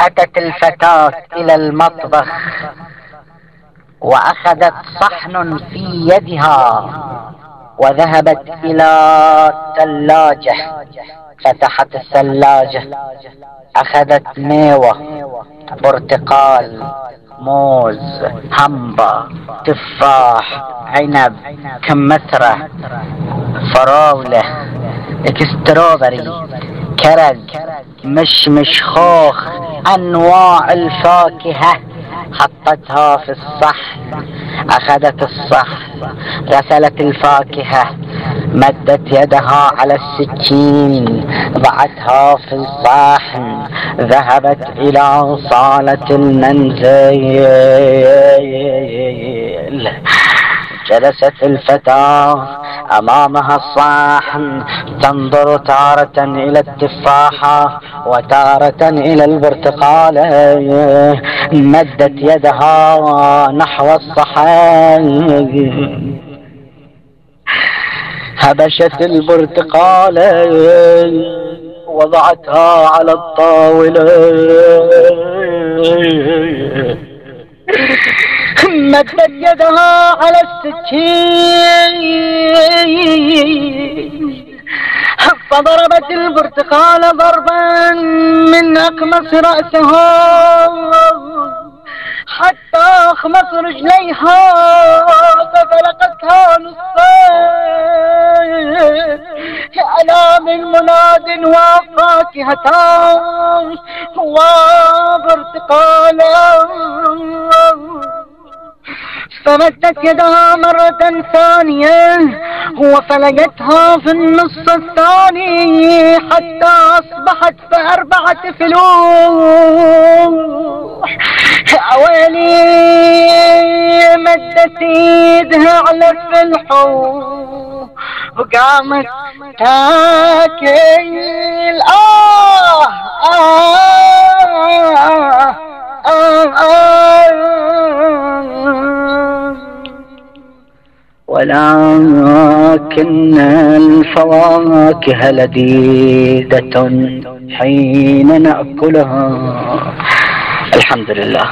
أتت الفتاة إلى المطبخ وأخذت صحن في يدها وذهبت إلى الثلاجة فتحت الثلاجة أخذت ميوة برتقال موز همبا تفاح عنب كمثرة فراولة strawberry كرز مشمش خوخ أنواع الفاكهة حطتها في الصحن أخذت الصحن غسلت الفاكهة مدت يدها على السكين ضعتها في الصحن ذهبت إلى صالة المنزل. جلست الفتاة أمامها الصحن تنظر تارة إلى التفاحة وتارة إلى البرتقالة مدت يدها نحو الصحن هبشت البرتقالة وضعتها على الطاولة مدت يدها على السكين. فضربت البرتقال ضربا من أقمص رأسها حتى أخمص رجليها ففلقتها نصفين ألا من مناد وفاكهتان وبرتقالا فمدت يدها مرة ثانية وفلقتها في النص الثاني حتى أصبحت في أربعة فلوح. أولي مدت ايدها على الفلحو وقامت تاكل. آه آه. ولكن الفواكه لذيذة حين نأكلها. الحمد لله.